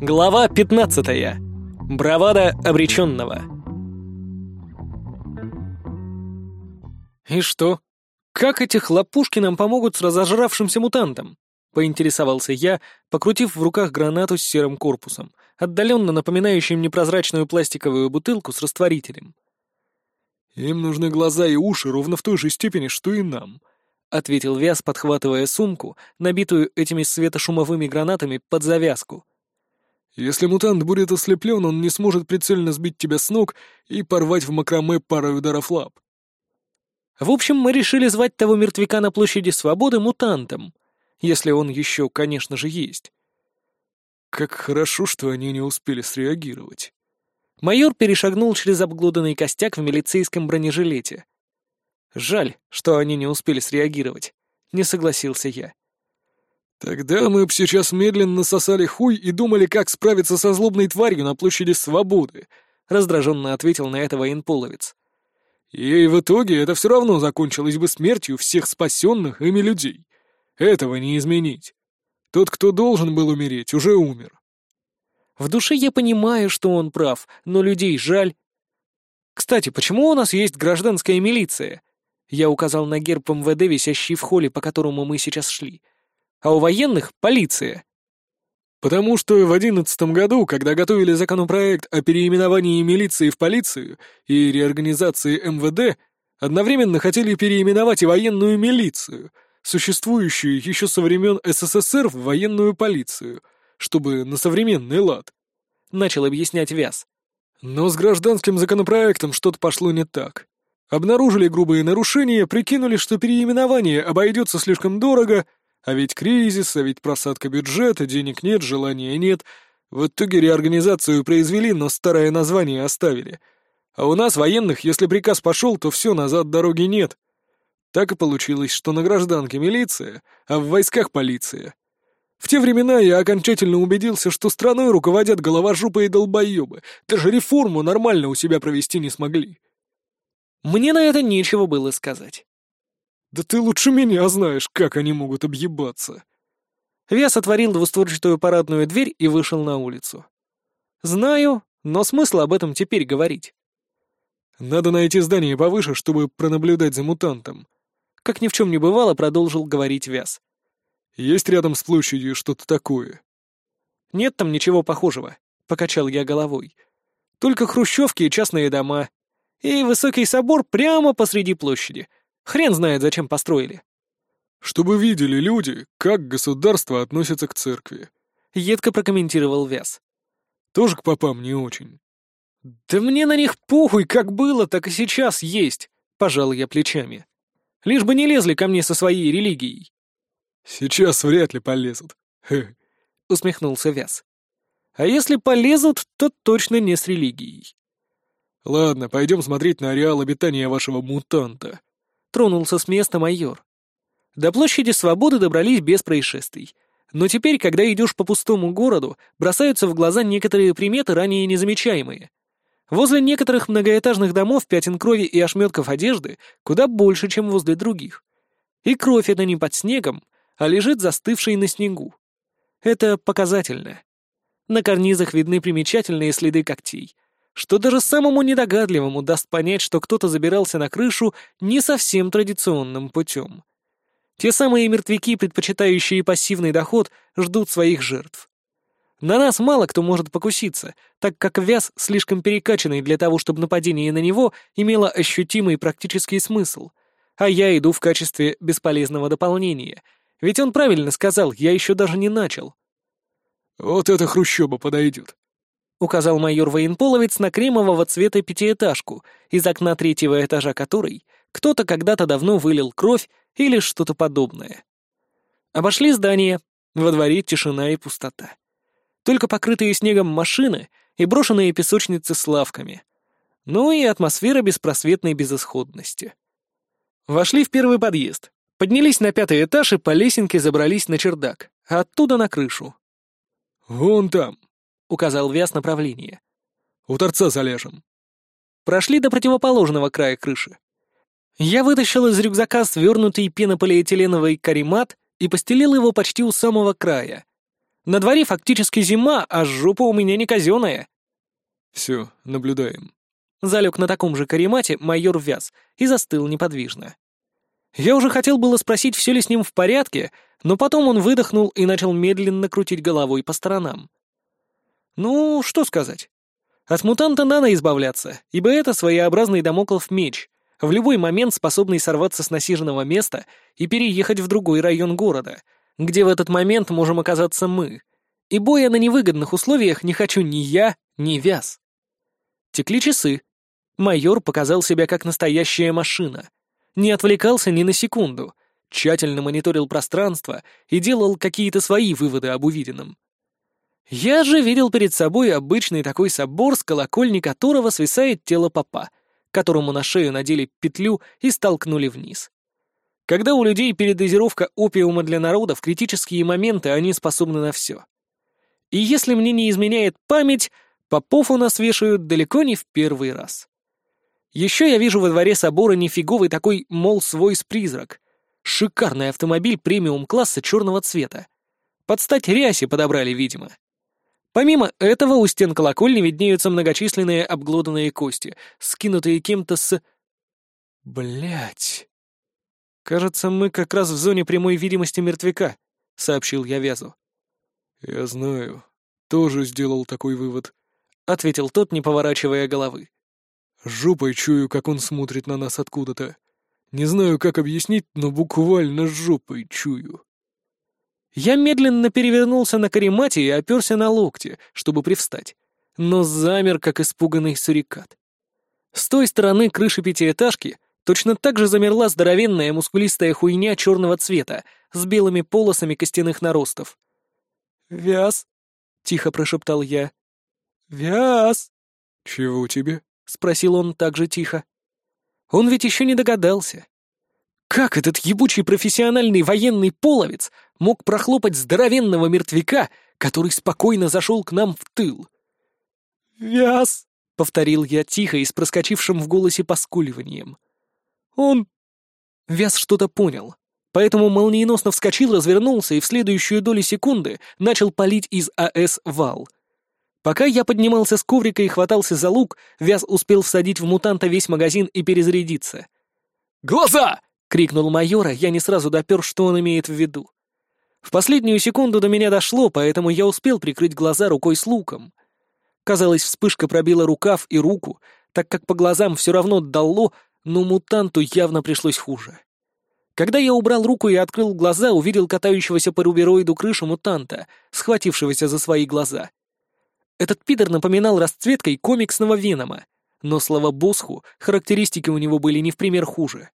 Глава 15. Бравада обреченного. «И что? Как эти хлопушки нам помогут с разожравшимся мутантом?» — поинтересовался я, покрутив в руках гранату с серым корпусом, отдаленно напоминающим непрозрачную пластиковую бутылку с растворителем. «Им нужны глаза и уши ровно в той же степени, что и нам», — ответил Вяз, подхватывая сумку, набитую этими светошумовыми гранатами под завязку. «Если мутант будет ослеплен, он не сможет прицельно сбить тебя с ног и порвать в макраме парой ударов лап». В общем, мы решили звать того мертвяка на площади Свободы мутантом, если он еще, конечно же, есть. Как хорошо, что они не успели среагировать. Майор перешагнул через обглоданный костяк в милицейском бронежилете. Жаль, что они не успели среагировать. Не согласился я. Тогда мы б сейчас медленно сосали хуй и думали, как справиться со злобной тварью на площади Свободы, раздраженно ответил на это военполовец. И в итоге это все равно закончилось бы смертью всех спасенных ими людей. Этого не изменить. Тот, кто должен был умереть, уже умер. В душе я понимаю, что он прав, но людей жаль. Кстати, почему у нас есть гражданская милиция? Я указал на герб МВД, висящий в холле, по которому мы сейчас шли. А у военных — полиция. Потому что в одиннадцатом году, когда готовили законопроект о переименовании милиции в полицию и реорганизации МВД, одновременно хотели переименовать и военную милицию, существующую еще со времен СССР в военную полицию — чтобы на современный лад. Начал объяснять Вяз. Но с гражданским законопроектом что-то пошло не так. Обнаружили грубые нарушения, прикинули, что переименование обойдется слишком дорого, а ведь кризис, а ведь просадка бюджета, денег нет, желания нет. В итоге реорганизацию произвели, но старое название оставили. А у нас, военных, если приказ пошел, то все, назад дороги нет. Так и получилось, что на гражданке милиция, а в войсках полиция. В те времена я окончательно убедился, что страной руководят головожопы и долбоебы. Даже реформу нормально у себя провести не смогли. Мне на это нечего было сказать. Да ты лучше меня знаешь, как они могут объебаться. Вес отворил двустворчатую парадную дверь и вышел на улицу. Знаю, но смысл об этом теперь говорить. Надо найти здание повыше, чтобы пронаблюдать за мутантом. Как ни в чем не бывало, продолжил говорить Вяз. Есть рядом с площадью что-то такое?» «Нет там ничего похожего», — покачал я головой. «Только хрущевки и частные дома. И высокий собор прямо посреди площади. Хрен знает, зачем построили». «Чтобы видели люди, как государство относится к церкви», — едко прокомментировал Вяз. «Тоже к попам не очень». «Да мне на них похуй, как было, так и сейчас есть», — пожал я плечами. «Лишь бы не лезли ко мне со своей религией». «Сейчас вряд ли полезут», — усмехнулся Вяз. «А если полезут, то точно не с религией». «Ладно, пойдем смотреть на ареал обитания вашего мутанта», — тронулся с места майор. До площади Свободы добрались без происшествий. Но теперь, когда идешь по пустому городу, бросаются в глаза некоторые приметы, ранее незамечаемые. Возле некоторых многоэтажных домов пятен крови и ошметков одежды куда больше, чем возле других. И кровь это не под снегом, а лежит застывший на снегу. Это показательно. На карнизах видны примечательные следы когтей, что даже самому недогадливому даст понять, что кто-то забирался на крышу не совсем традиционным путем. Те самые мертвяки, предпочитающие пассивный доход, ждут своих жертв. На нас мало кто может покуситься, так как вяз слишком перекачанный для того, чтобы нападение на него имело ощутимый практический смысл, а я иду в качестве бесполезного дополнения — ведь он правильно сказал, я еще даже не начал. «Вот эта хрущоба подойдет», — указал майор военполовец на кремового цвета пятиэтажку, из окна третьего этажа которой кто-то когда-то давно вылил кровь или что-то подобное. Обошли здание, во дворе тишина и пустота. Только покрытые снегом машины и брошенные песочницы с лавками. Ну и атмосфера беспросветной безысходности. Вошли в первый подъезд, Поднялись на пятый этаж и по лесенке забрались на чердак, а оттуда на крышу. «Вон там», — указал Вяз направление. «У торца залежем». Прошли до противоположного края крыши. Я вытащил из рюкзака свернутый пенополиэтиленовый каремат и постелил его почти у самого края. На дворе фактически зима, а жопа у меня не казенная. Все, наблюдаем. Залег на таком же каремате майор Вяз и застыл неподвижно. Я уже хотел было спросить, все ли с ним в порядке, но потом он выдохнул и начал медленно крутить головой по сторонам. Ну, что сказать. От мутанта надо избавляться, ибо это своеобразный домоклов меч, в любой момент способный сорваться с насиженного места и переехать в другой район города, где в этот момент можем оказаться мы. И боя на невыгодных условиях не хочу ни я, ни Вяз. Текли часы. Майор показал себя как настоящая машина. Не отвлекался ни на секунду, тщательно мониторил пространство и делал какие-то свои выводы об увиденном. Я же видел перед собой обычный такой собор, с колокольни которого свисает тело папа, которому на шею надели петлю и столкнули вниз. Когда у людей передозировка опиума для народа, в критические моменты они способны на все. И если мне не изменяет память, попов у нас вешают далеко не в первый раз. Еще я вижу во дворе собора нифиговый такой, мол, свой-призрак. Шикарный автомобиль премиум-класса черного цвета. Под стать рясе подобрали, видимо. Помимо этого, у стен колокольни виднеются многочисленные обглоданные кости, скинутые кем-то с... Блять. Кажется, мы как раз в зоне прямой видимости мертвяка, сообщил я Вязу. Я знаю. Тоже сделал такой вывод, ответил тот, не поворачивая головы. Жопой чую, как он смотрит на нас откуда-то. Не знаю, как объяснить, но буквально жопой чую. Я медленно перевернулся на каремате и оперся на локти, чтобы привстать, но замер, как испуганный сурикат. С той стороны крыши пятиэтажки точно так же замерла здоровенная мускулистая хуйня черного цвета с белыми полосами костяных наростов. «Вяз!» — тихо прошептал я. «Вяз!» «Чего тебе?» — спросил он так же тихо. Он ведь еще не догадался. Как этот ебучий профессиональный военный половец мог прохлопать здоровенного мертвяка, который спокойно зашел к нам в тыл? «Вяз!» — повторил я тихо и с проскочившим в голосе поскуливанием. «Он...» Вяз что-то понял, поэтому молниеносно вскочил, развернулся и в следующую долю секунды начал палить из АС вал. Пока я поднимался с коврика и хватался за лук, Вяз успел всадить в мутанта весь магазин и перезарядиться. «Глаза!» — крикнул майора, я не сразу допер, что он имеет в виду. В последнюю секунду до меня дошло, поэтому я успел прикрыть глаза рукой с луком. Казалось, вспышка пробила рукав и руку, так как по глазам все равно дало, но мутанту явно пришлось хуже. Когда я убрал руку и открыл глаза, увидел катающегося по рубероиду крышу мутанта, схватившегося за свои глаза. Этот пидор напоминал расцветкой комиксного Венома, но, слава босху, характеристики у него были не в пример хуже.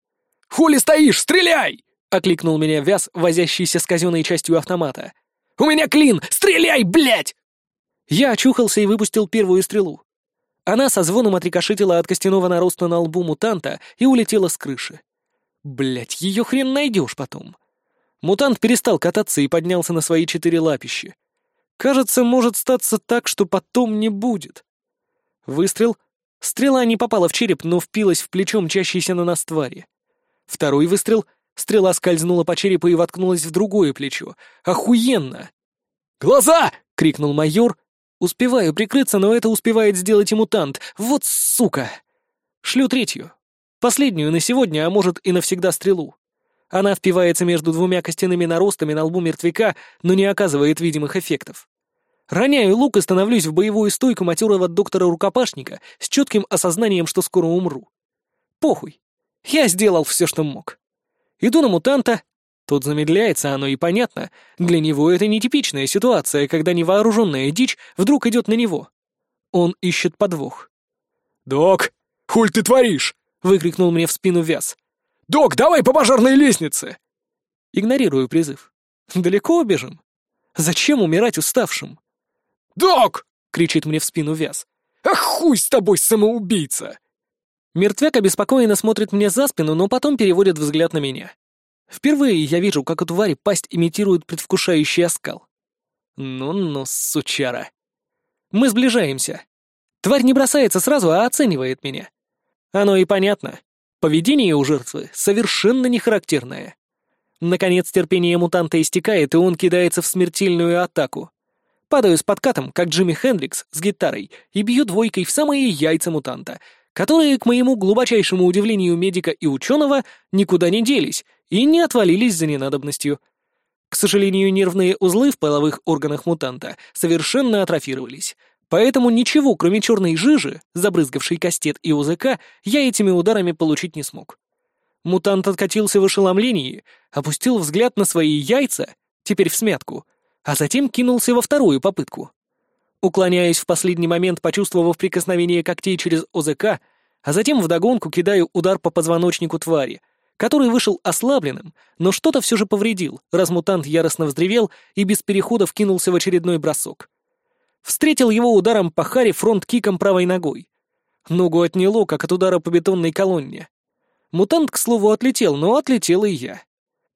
«Хули стоишь? Стреляй!» — окликнул меня Вяз, возящийся с казенной частью автомата. «У меня клин! Стреляй, блядь!» Я очухался и выпустил первую стрелу. Она со звоном отрикошетила от костяного нароста на лбу мутанта и улетела с крыши. Блять, ее хрен найдешь потом. Мутант перестал кататься и поднялся на свои четыре лапищи. Кажется, может статься так, что потом не будет. Выстрел. Стрела не попала в череп, но впилась в плечо мчащейся на нас твари. Второй выстрел. Стрела скользнула по черепу и воткнулась в другое плечо. Охуенно! «Глаза!» — крикнул майор. Успеваю прикрыться, но это успевает сделать и мутант. Вот сука! Шлю третью. Последнюю на сегодня, а может и навсегда стрелу. Она впивается между двумя костяными наростами на лбу мертвяка, но не оказывает видимых эффектов. Роняю лук и становлюсь в боевую стойку матерого доктора-рукопашника с четким осознанием, что скоро умру. Похуй. Я сделал все, что мог. Иду на мутанта. Тот замедляется, оно и понятно. Для него это нетипичная ситуация, когда невооруженная дичь вдруг идет на него. Он ищет подвох. «Док, хуль ты творишь?» — выкрикнул мне в спину Вяз. «Док, давай по пожарной лестнице!» Игнорирую призыв. «Далеко убежим? Зачем умирать уставшим?» «Док!» — кричит мне в спину Вяз. «Ах, хуй с тобой, самоубийца!» Мертвяк обеспокоенно смотрит мне за спину, но потом переводит взгляд на меня. Впервые я вижу, как у твари пасть имитирует предвкушающий оскал. Ну-ну, сучара. Мы сближаемся. Тварь не бросается сразу, а оценивает меня. Оно и понятно. Поведение у жертвы совершенно не характерное. Наконец терпение мутанта истекает, и он кидается в смертельную атаку. Падаю с подкатом, как Джимми Хендрикс с гитарой, и бью двойкой в самые яйца мутанта, которые, к моему глубочайшему удивлению медика и ученого, никуда не делись и не отвалились за ненадобностью. К сожалению, нервные узлы в половых органах мутанта совершенно атрофировались, поэтому ничего, кроме черной жижи, забрызгавшей кастет и УЗК, я этими ударами получить не смог. Мутант откатился в ошеломлении, опустил взгляд на свои яйца, теперь в смятку, а затем кинулся во вторую попытку. Уклоняясь в последний момент, почувствовав прикосновение когтей через ОЗК, а затем вдогонку кидаю удар по позвоночнику твари, который вышел ослабленным, но что-то все же повредил, раз мутант яростно вздревел и без переходов кинулся в очередной бросок. Встретил его ударом по харе фронт-киком правой ногой. Ногу отняло, как от удара по бетонной колонне. Мутант, к слову, отлетел, но отлетел и я.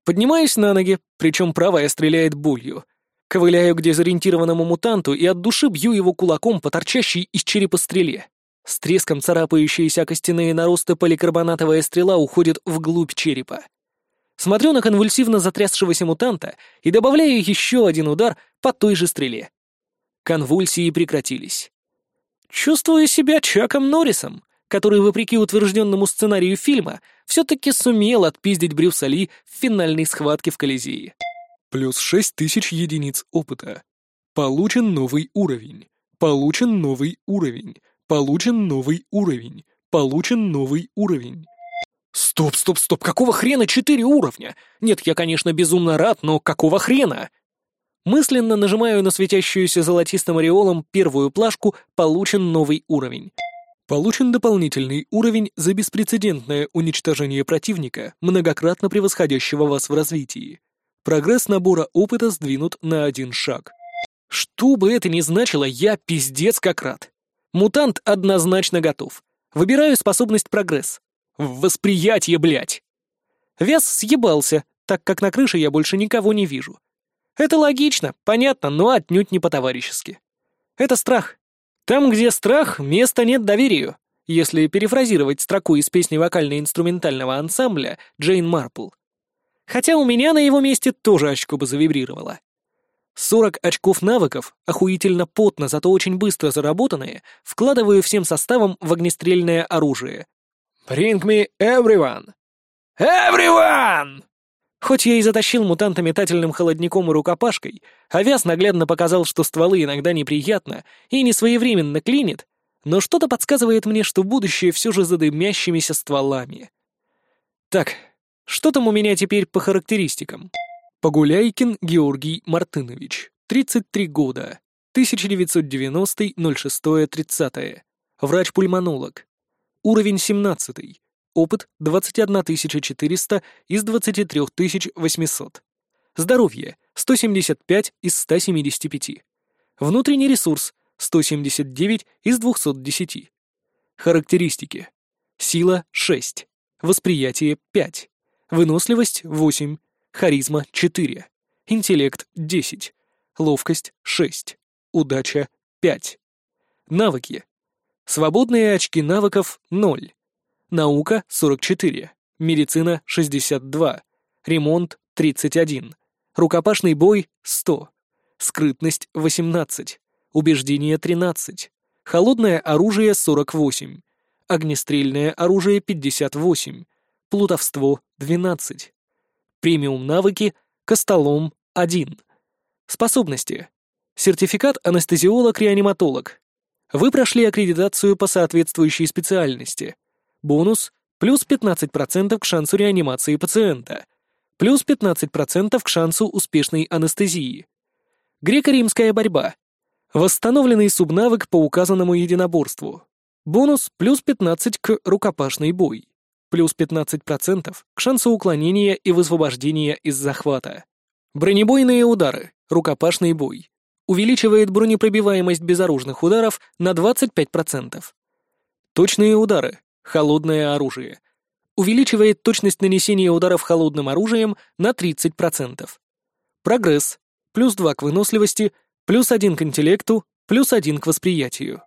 Поднимаюсь на ноги, причем правая стреляет болью — Ковыляю к дезориентированному мутанту и от души бью его кулаком по торчащей из черепа стреле. С треском царапающиеся костяные наросты поликарбонатовая стрела уходит вглубь черепа. Смотрю на конвульсивно затрясшегося мутанта и добавляю еще один удар по той же стреле. Конвульсии прекратились. Чувствую себя Чаком Норрисом, который, вопреки утвержденному сценарию фильма, все-таки сумел отпиздить Брюса Ли в финальной схватке в Колизее. Плюс 6000 единиц опыта. Получен новый уровень. Получен новый уровень. Получен новый уровень. Получен новый уровень. Стоп, стоп, стоп, какого хрена четыре уровня? Нет, я, конечно, безумно рад, но какого хрена? Мысленно нажимаю на светящуюся золотистым ореолом первую плашку «Получен новый уровень». Получен дополнительный уровень за беспрецедентное уничтожение противника, многократно превосходящего вас в развитии. Прогресс набора опыта сдвинут на один шаг. Что бы это ни значило, я пиздец как рад. Мутант однозначно готов. Выбираю способность прогресс. В восприятие, блядь. Вес съебался, так как на крыше я больше никого не вижу. Это логично, понятно, но отнюдь не по-товарищески. Это страх. Там, где страх, места нет доверию. Если перефразировать строку из песни вокально-инструментального ансамбля Джейн Марпл — Хотя у меня на его месте тоже очко бы завибрировало. 40 очков навыков, охуительно потно, зато очень быстро заработанные, вкладываю всем составом в огнестрельное оружие. «Bring me everyone!» «Everyone!» Хоть я и затащил мутанта метательным холодником и рукопашкой, Авяз наглядно показал, что стволы иногда неприятно и не своевременно клинит, но что-то подсказывает мне, что будущее все же за дымящимися стволами. Так, что там у меня теперь по характеристикам? Погуляйкин Георгий Мартынович, 33 года, 1990-06-30. Врач-пульмонолог. Уровень 17. Опыт 21400 из 23800. Здоровье 175 из 175. Внутренний ресурс 179 из 210. Характеристики. Сила 6. Восприятие 5. Выносливость — 8, харизма — 4, интеллект — 10, ловкость — 6, удача — 5. Навыки. Свободные очки навыков — 0. Наука — 44, медицина — 62, ремонт — 31, рукопашный бой — 100, скрытность — 18, убеждение — 13, холодное оружие — 48, огнестрельное оружие — 58, плутовство — 12. Премиум навыки — Костолом — 1. Способности. Сертификат анестезиолог-реаниматолог. Вы прошли аккредитацию по соответствующей специальности. Бонус — плюс 15% к шансу реанимации пациента. Плюс 15% к шансу успешной анестезии. Греко-римская борьба. Восстановленный субнавык по указанному единоборству. Бонус плюс 15 к рукопашный бой плюс 15% к шансу уклонения и высвобождения из захвата. Бронебойные удары, рукопашный бой. Увеличивает бронепробиваемость безоружных ударов на 25%. Точные удары, холодное оружие. Увеличивает точность нанесения ударов холодным оружием на 30%. Прогресс, плюс 2 к выносливости, плюс 1 к интеллекту, плюс 1 к восприятию.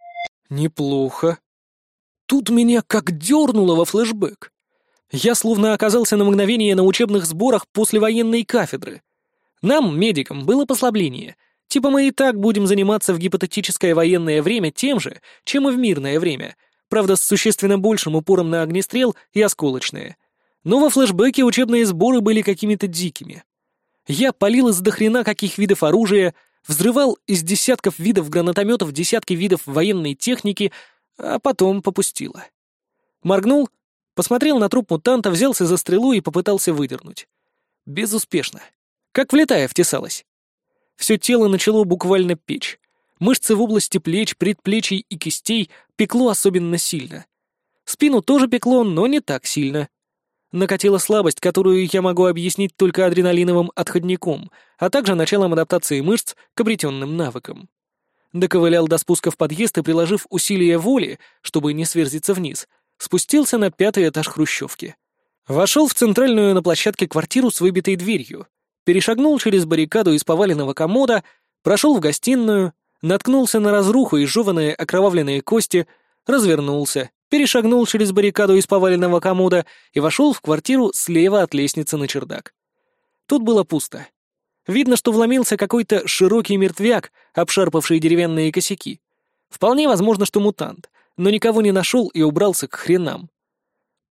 Неплохо. Тут меня как дернуло во флешбэк. Я словно оказался на мгновение на учебных сборах после военной кафедры. Нам, медикам, было послабление. Типа мы и так будем заниматься в гипотетическое военное время тем же, чем и в мирное время, правда, с существенно большим упором на огнестрел и осколочные. Но во флешбеке учебные сборы были какими-то дикими. Я палил из дохрена каких видов оружия, взрывал из десятков видов гранатометов десятки видов военной техники, а потом попустило. Моргнул, посмотрел на труп мутанта, взялся за стрелу и попытался выдернуть. Безуспешно. Как влетая втесалась. Все тело начало буквально печь. Мышцы в области плеч, предплечий и кистей пекло особенно сильно. Спину тоже пекло, но не так сильно. Накатила слабость, которую я могу объяснить только адреналиновым отходником, а также началом адаптации мышц к обретенным навыкам. Доковылял до спуска в подъезд и, приложив усилия воли, чтобы не сверзиться вниз, спустился на пятый этаж хрущевки. Вошел в центральную на площадке квартиру с выбитой дверью, перешагнул через баррикаду из поваленного комода, прошел в гостиную, наткнулся на разруху и жеванные окровавленные кости, развернулся, перешагнул через баррикаду из поваленного комода и вошел в квартиру слева от лестницы на чердак. Тут было пусто. Видно, что вломился какой-то широкий мертвяк, обшарпавший деревянные косяки. Вполне возможно, что мутант, но никого не нашел и убрался к хренам.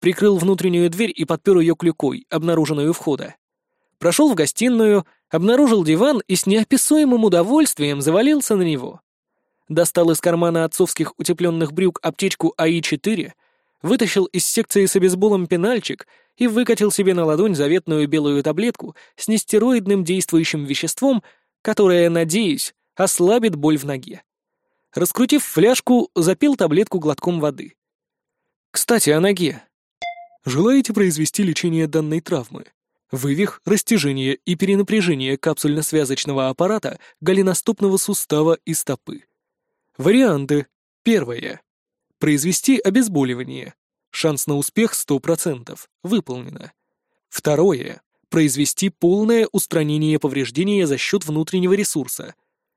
Прикрыл внутреннюю дверь и подпер ее клюкой, обнаруженную у входа прошел в гостиную, обнаружил диван и с неописуемым удовольствием завалился на него. Достал из кармана отцовских утепленных брюк аптечку АИ-4, вытащил из секции с обезболом пенальчик и выкатил себе на ладонь заветную белую таблетку с нестероидным действующим веществом, которое, надеюсь, ослабит боль в ноге. Раскрутив фляжку, запил таблетку глотком воды. Кстати, о ноге. Желаете произвести лечение данной травмы? Вывих, растяжение и перенапряжение капсульно-связочного аппарата голеностопного сустава и стопы. Варианты. Первое. Произвести обезболивание. Шанс на успех 100%. Выполнено. Второе. Произвести полное устранение повреждения за счет внутреннего ресурса.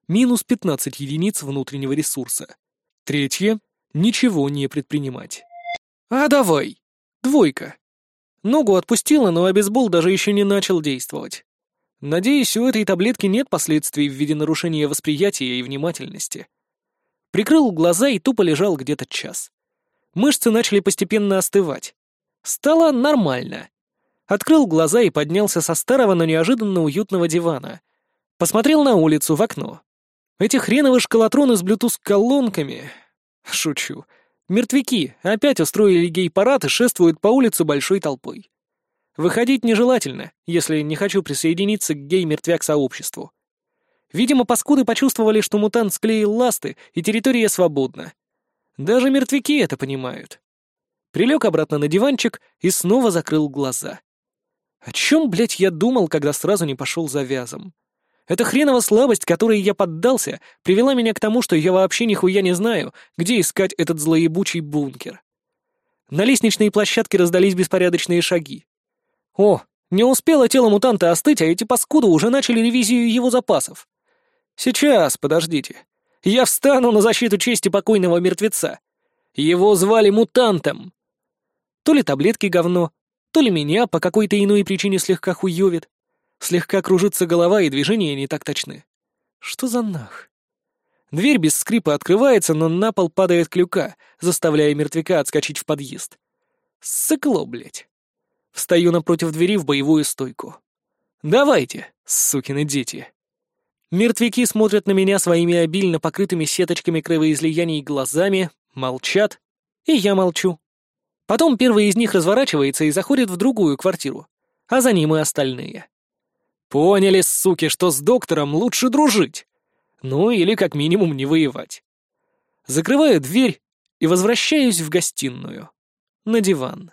Минус 15 единиц внутреннего ресурса. Третье. Ничего не предпринимать. А давай. Двойка. Ногу отпустила, но обезбол даже еще не начал действовать. Надеюсь, у этой таблетки нет последствий в виде нарушения восприятия и внимательности. Прикрыл глаза и тупо лежал где-то час. Мышцы начали постепенно остывать. Стало нормально. Открыл глаза и поднялся со старого, но неожиданно уютного дивана. Посмотрел на улицу, в окно. Эти хреновые шкалатроны с блютуз-колонками... Шучу. Мертвяки опять устроили гей-парад и шествуют по улице большой толпой. Выходить нежелательно, если не хочу присоединиться к гей-мертвяк-сообществу. Видимо, паскуды почувствовали, что мутант склеил ласты, и территория свободна. Даже мертвяки это понимают. Прилег обратно на диванчик и снова закрыл глаза. О чем, блядь, я думал, когда сразу не пошел за вязом? Эта хренова слабость, которой я поддался, привела меня к тому, что я вообще нихуя не знаю, где искать этот злоебучий бункер. На лестничной площадке раздались беспорядочные шаги. О, не успело тело мутанта остыть, а эти паскуды уже начали ревизию его запасов. Сейчас, подождите. Я встану на защиту чести покойного мертвеца. Его звали мутантом. То ли таблетки говно, то ли меня по какой-то иной причине слегка хуёвит. Слегка кружится голова, и движения не так точны. Что за нах? Дверь без скрипа открывается, но на пол падает клюка, заставляя мертвяка отскочить в подъезд. Сыкло, блядь. Встаю напротив двери в боевую стойку. «Давайте, сукины дети!» Мертвяки смотрят на меня своими обильно покрытыми сеточками кровоизлияний глазами, молчат, и я молчу. Потом первый из них разворачивается и заходит в другую квартиру, а за ним и остальные. Поняли, суки, что с доктором лучше дружить. Ну, или как минимум не воевать. Закрываю дверь и возвращаюсь в гостиную. На диван.